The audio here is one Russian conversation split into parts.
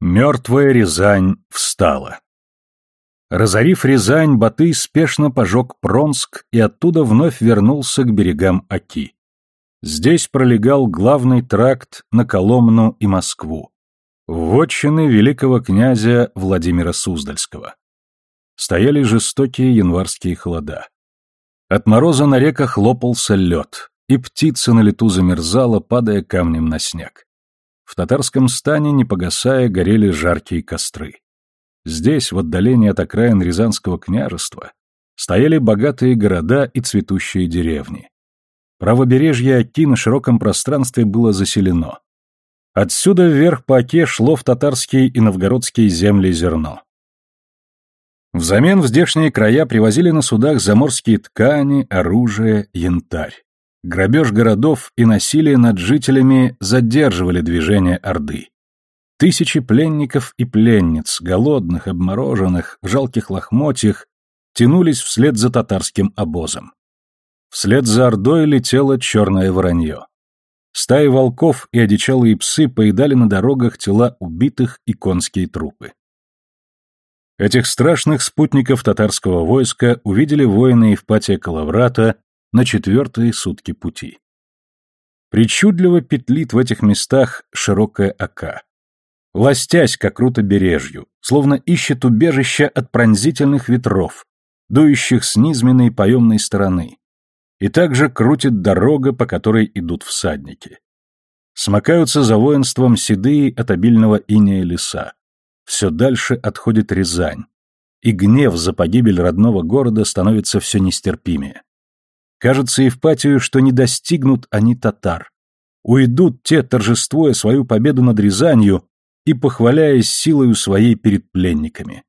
Мертвая Рязань встала. Разорив Рязань, Батый спешно пожег Пронск и оттуда вновь вернулся к берегам Оки. Здесь пролегал главный тракт на Коломну и Москву, вотчины великого князя Владимира Суздальского. Стояли жестокие январские холода. От мороза на реках лопался лед, и птица на лету замерзала, падая камнем на снег. В татарском стане, не погасая, горели жаркие костры. Здесь, в отдалении от окраин Рязанского княжества, стояли богатые города и цветущие деревни. Правобережье Оки на широком пространстве было заселено. Отсюда вверх по Оке шло в татарские и новгородские земли зерно. Взамен в здешние края привозили на судах заморские ткани, оружие, янтарь. Грабеж городов и насилие над жителями задерживали движение Орды. Тысячи пленников и пленниц, голодных, обмороженных, в жалких лохмотьях, тянулись вслед за татарским обозом. Вслед за Ордой летело черное воронье. Стаи волков и одичалые псы поедали на дорогах тела убитых и конские трупы. Этих страшных спутников татарского войска увидели воины Евпатия Калаврата на четвертые сутки пути. Причудливо петлит в этих местах широкая ока. Ластясь, как круто бережью, словно ищет убежища от пронзительных ветров, дующих с низменной поемной стороны. И также крутит дорога, по которой идут всадники. Смыкаются за воинством седые от обильного инея леса. Все дальше отходит Рязань, и гнев за погибель родного города становится все нестерпимее. Кажется Евпатию, что не достигнут они татар. Уйдут те, торжествуя свою победу над Рязанью и похваляясь силою своей перед пленниками.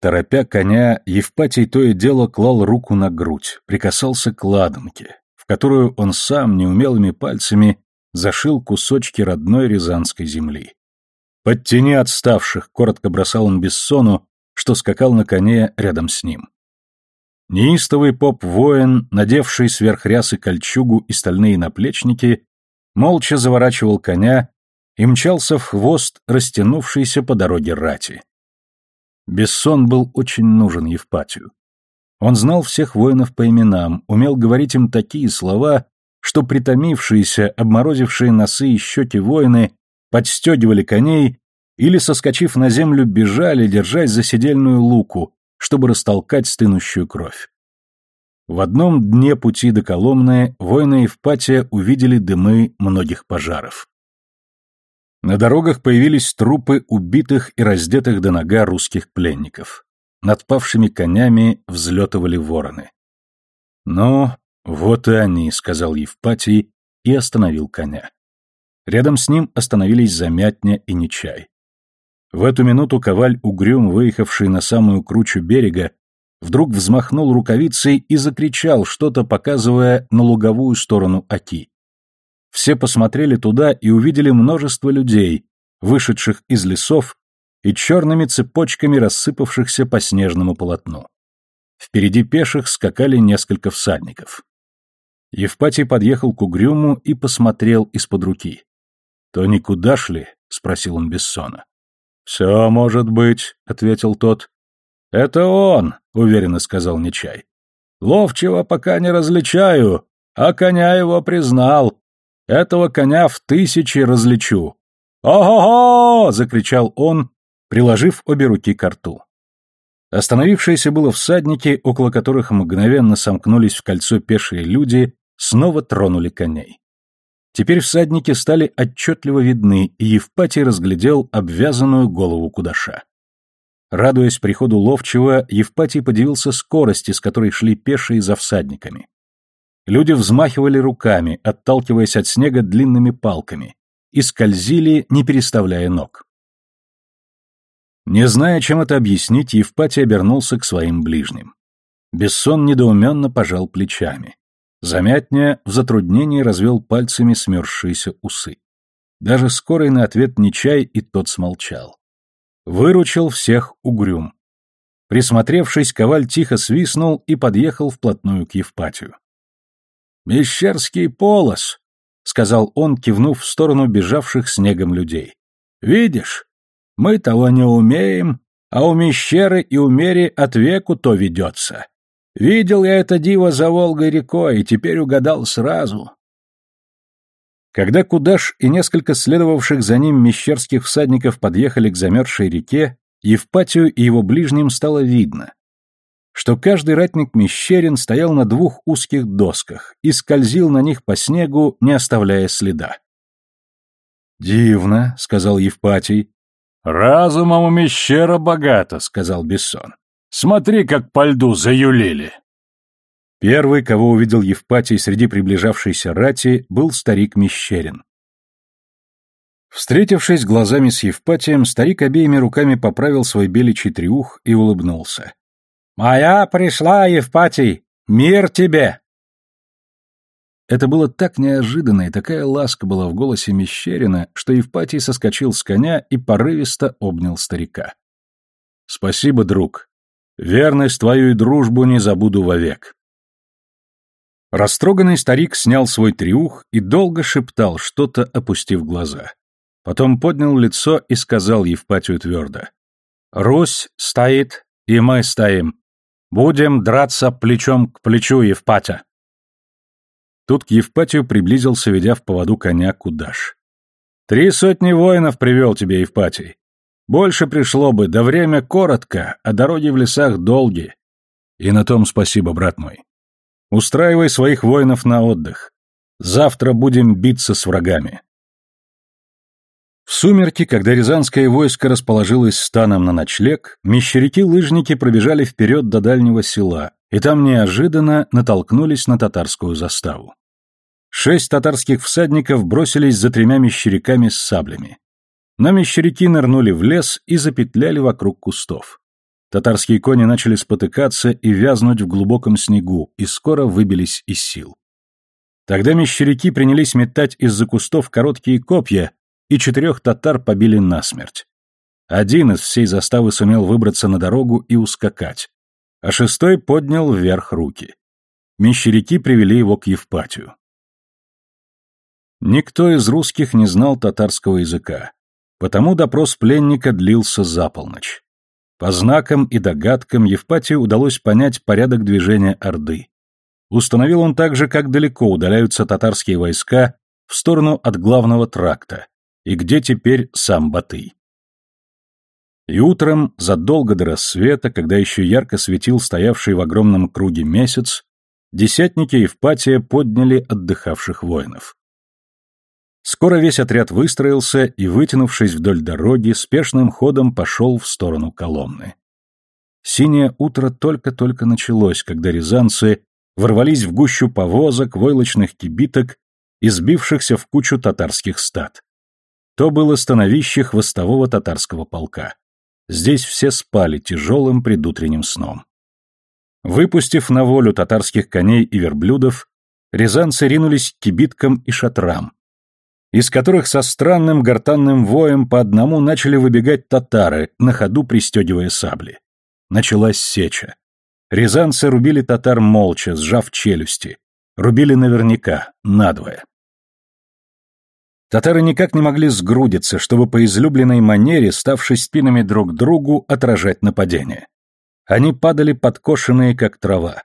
Торопя коня, Евпатий то и дело клал руку на грудь, прикасался к ладанке, в которую он сам неумелыми пальцами зашил кусочки родной рязанской земли. «Подтяни отставших», — коротко бросал он Бессону, что скакал на коне рядом с ним. Неистовый поп-воин, надевший сверх рясы кольчугу и стальные наплечники, молча заворачивал коня и мчался в хвост, растянувшийся по дороге рати. Бессон был очень нужен Евпатию. Он знал всех воинов по именам, умел говорить им такие слова, что притомившиеся, обморозившие носы и щеки воины подстегивали коней или, соскочив на землю, бежали, держась за седельную луку, чтобы растолкать стынущую кровь. В одном дне пути до Коломны воины Евпатия увидели дымы многих пожаров. На дорогах появились трупы убитых и раздетых до нога русских пленников. Над павшими конями взлетывали вороны. «Ну, вот и они», — сказал Евпатий и остановил коня. Рядом с ним остановились Замятня и Нечай. В эту минуту коваль угрюм, выехавший на самую кручу берега, вдруг взмахнул рукавицей и закричал, что-то показывая на луговую сторону Оки. Все посмотрели туда и увидели множество людей, вышедших из лесов и черными цепочками рассыпавшихся по снежному полотну. Впереди пеших скакали несколько всадников. Евпатий подъехал к угрюму и посмотрел из-под руки. «То никуда шли?» — спросил он Бессона. «Все может быть», — ответил тот. «Это он», — уверенно сказал Нечай. «Ловчего пока не различаю, а коня его признал. Этого коня в тысячи различу». «Ого-го!» — закричал он, приложив обе руки к рту. Остановившиеся было всадники, около которых мгновенно сомкнулись в кольцо пешие люди, снова тронули коней. Теперь всадники стали отчетливо видны, и Евпатий разглядел обвязанную голову кудаша. Радуясь приходу ловчего, Евпатий подивился скорости, с которой шли пешие за всадниками. Люди взмахивали руками, отталкиваясь от снега длинными палками, и скользили, не переставляя ног. Не зная, чем это объяснить, Евпатий обернулся к своим ближним. Бессон недоуменно пожал плечами. Замятня в затруднении развел пальцами смерзшиеся усы. Даже скорый на ответ Нечай и тот смолчал. Выручил всех угрюм. Присмотревшись, Коваль тихо свистнул и подъехал вплотную к Евпатию. «Мещерский полос!» — сказал он, кивнув в сторону бежавших снегом людей. Видишь, мы того не умеем, а у Мещеры и у Мери от веку то ведется. Видел я это диво за Волгой рекой, и теперь угадал сразу. Когда Кудаш и несколько следовавших за ним мещерских всадников подъехали к замерзшей реке, Евпатию и его ближним стало видно, что каждый ратник Мещерин стоял на двух узких досках и скользил на них по снегу, не оставляя следа. «Дивно», — сказал Евпатий. «Разумом у Мещера богато», — сказал Бессон. «Смотри, как по льду заюлили». Первый, кого увидел Евпатий среди приближавшейся рати, был старик Мещерин. Встретившись глазами с Евпатием, старик обеими руками поправил свой беличий триух и улыбнулся. «Моя пришла, Евпатий! Мир тебе!» Это было так неожиданно, и такая ласка была в голосе Мещерина, что Евпатий соскочил с коня и порывисто обнял старика. «Спасибо, друг. Верность твою и дружбу не забуду вовек. Растроганный старик снял свой триух и долго шептал, что-то опустив глаза. Потом поднял лицо и сказал Евпатию твердо. «Русь стоит, и мы стоим. Будем драться плечом к плечу, Евпатя!» Тут к Евпатию приблизился, ведя в поводу коня Кудаш. «Три сотни воинов привел тебе, Евпатий. Больше пришло бы, да время коротко, а дороги в лесах долгие. И на том спасибо, брат мой. Устраивай своих воинов на отдых. Завтра будем биться с врагами. В сумерки, когда рязанское войско расположилось станом на ночлег, мещеряки-лыжники пробежали вперед до дальнего села, и там неожиданно натолкнулись на татарскую заставу. Шесть татарских всадников бросились за тремя мещеряками с саблями. Но мещеряки нырнули в лес и запетляли вокруг кустов. Татарские кони начали спотыкаться и вязнуть в глубоком снегу, и скоро выбились из сил. Тогда мещеряки принялись метать из-за кустов короткие копья, и четырех татар побили насмерть. Один из всей заставы сумел выбраться на дорогу и ускакать, а шестой поднял вверх руки. Мещеряки привели его к Евпатию. Никто из русских не знал татарского языка, потому допрос пленника длился за полночь. По знакам и догадкам Евпатию удалось понять порядок движения Орды. Установил он также, как далеко удаляются татарские войска в сторону от главного тракта, и где теперь сам Батый. И утром, задолго до рассвета, когда еще ярко светил стоявший в огромном круге месяц, десятники Евпатия подняли отдыхавших воинов. Скоро весь отряд выстроился и, вытянувшись вдоль дороги, спешным ходом пошел в сторону Коломны. Синее утро только-только началось, когда рязанцы ворвались в гущу повозок, войлочных кибиток и сбившихся в кучу татарских стад. То было становище хвостового татарского полка. Здесь все спали тяжелым предутренним сном. Выпустив на волю татарских коней и верблюдов, рязанцы ринулись к кибиткам и шатрам, из которых со странным гортанным воем по одному начали выбегать татары, на ходу пристегивая сабли. Началась сеча. Рязанцы рубили татар молча, сжав челюсти. Рубили наверняка, надвое. Татары никак не могли сгрудиться, чтобы по излюбленной манере, ставшись спинами друг другу, отражать нападение. Они падали подкошенные, как трава.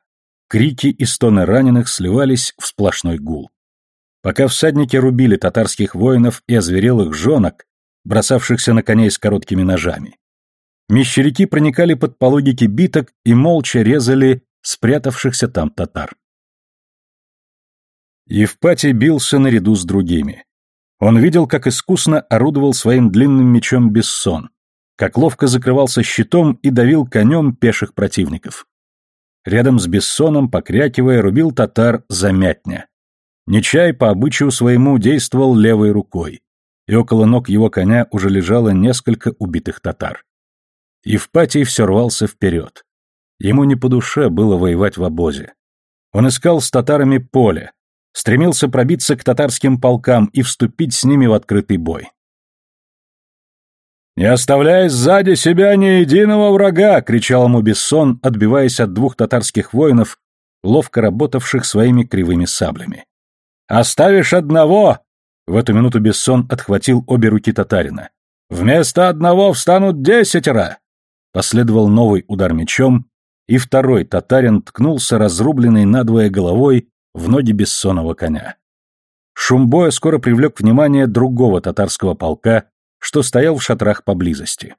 Крики и стоны раненых сливались в сплошной гул. Пока всадники рубили татарских воинов и озверелых жонок, бросавшихся на коней с короткими ножами, мещеряки проникали под пологи кибиток и молча резали спрятавшихся там татар. Евпатий бился наряду с другими. Он видел, как искусно орудовал своим длинным мечом Бессон, как ловко закрывался щитом и давил конем пеших противников. Рядом с Бессоном, покрякивая, рубил татар замятня. Нечай по обычаю своему действовал левой рукой, и около ног его коня уже лежало несколько убитых татар. Евпатий все рвался вперед. Ему не по душе было воевать в обозе. Он искал с татарами поле, стремился пробиться к татарским полкам и вступить с ними в открытый бой. «Не оставляй сзади себя ни единого врага!» — кричал ему Бессон, отбиваясь от двух татарских воинов, ловко работавших своими кривыми саблями. «Оставишь одного!» В эту минуту Бессон отхватил обе руки татарина. Вместо одного встанут десятеро!» Последовал новый удар мечом, и второй татарин ткнулся разрубленной надвое головой в ноги бессонного коня. Шум боя скоро привлек внимание другого татарского полка, что стоял в шатрах поблизости.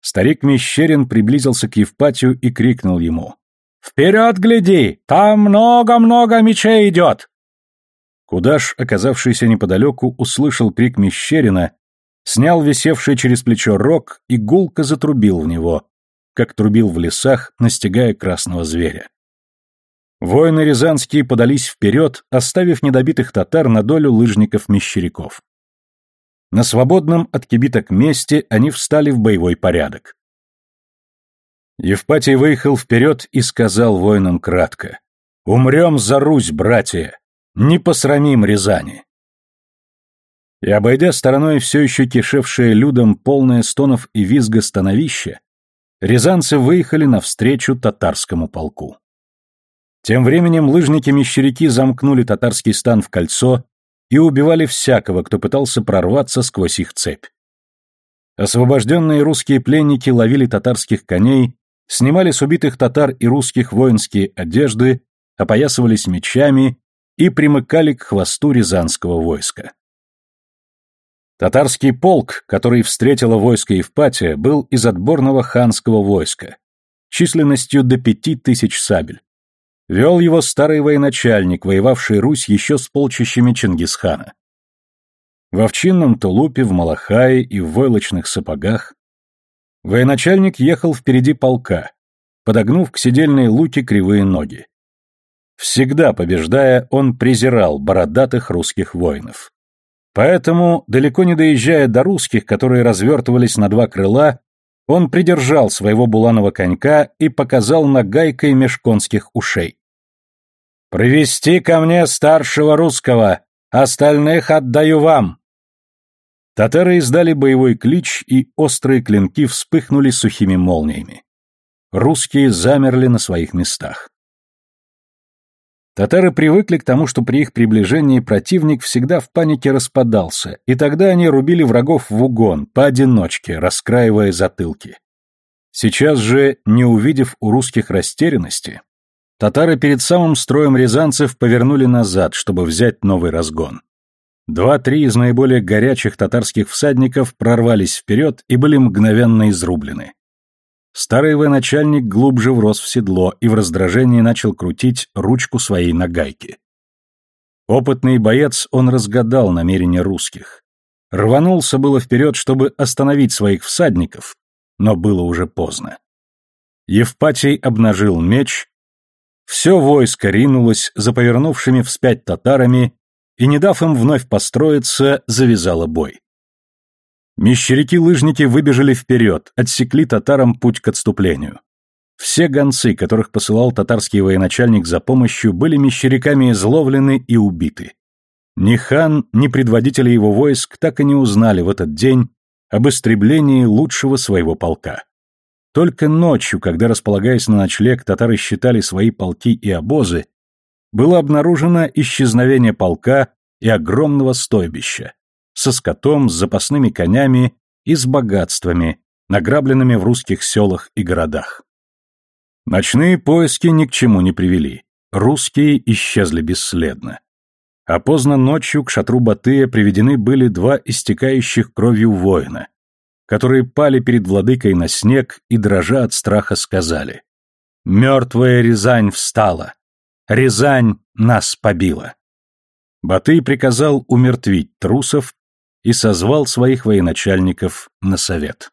Старик Мещерин приблизился к Евпатию и крикнул ему. «Вперед гляди! Там много-много мечей идет!» Кудаш, оказавшийся неподалеку, услышал крик Мещерина, снял висевший через плечо рог и гулко затрубил в него, как трубил в лесах, настигая красного зверя. Воины рязанские подались вперед, оставив недобитых татар на долю лыжников-мещеряков. На свободном от кибиток месте они встали в боевой порядок. Евпатий выехал вперед и сказал воинам кратко. «Умрем за Русь, братья! Не посрамим Рязани!» И, обойдя стороной все еще кишевшее людом полное стонов и визга становище, рязанцы выехали навстречу татарскому полку. Тем временем лыжники-мещеряки замкнули татарский стан в кольцо и убивали всякого, кто пытался прорваться сквозь их цепь. Освобожденные русские пленники ловили татарских коней, снимали с убитых татар и русских воинские одежды, опоясывались мечами и примыкали к хвосту рязанского войска. Татарский полк, который встретило войско Евпатия, был из отборного ханского войска, численностью до пяти тысяч сабель. Вел его старый военачальник, воевавший Русь еще с полчищами Чингисхана. В овчинном тулупе, в малахае и в войлочных сапогах военачальник ехал впереди полка, подогнув к седельной луке кривые ноги. Всегда побеждая, он презирал бородатых русских воинов. Поэтому, далеко не доезжая до русских, которые развертывались на два крыла, он придержал своего буланого конька и показал нагайкой меж конских ушей. «Привести ко мне старшего русского, остальных отдаю вам!» Татары издали боевой клич, и острые клинки вспыхнули сухими молниями. Русские замерли на своих местах. Татары привыкли к тому, что при их приближении противник всегда в панике распадался, и тогда они рубили врагов в угон, поодиночке, раскраивая затылки. Сейчас же, не увидев у русских растерянности, татары перед самым строем рязанцев повернули назад, чтобы взять новый разгон. Два-три из наиболее горячих татарских всадников прорвались вперед и были мгновенно изрублены. Старый военачальник глубже врос в седло и в раздражении начал крутить ручку своей нагайки. Опытный боец, он разгадал намерения русских. Рванулся было вперед, чтобы остановить своих всадников, но было уже поздно. Евпатий обнажил меч, все войско ринулось за повернувшими вспять татарами и, не дав им вновь построиться, завязало бой. Мещеряки-лыжники выбежали вперед, отсекли татарам путь к отступлению. Все гонцы, которых посылал татарский военачальник за помощью, были мещеряками изловлены и убиты. Ни хан, ни предводители его войск так и не узнали в этот день об истреблении лучшего своего полка. Только ночью, когда, располагаясь на ночлег, татары считали свои полки и обозы, было обнаружено исчезновение полка и огромного стойбища со скотом, с запасными конями и с богатствами, награбленными в русских селах и городах. Ночные поиски ни к чему не привели. Русские исчезли бесследно. А поздно ночью к шатру Батыя приведены были два истекающих кровью воина, которые пали перед владыкой на снег и, дрожа от страха, сказали «Мертвая Рязань встала! Рязань нас побила!» Батый приказал умертвить трусов и созвал своих военачальников на совет.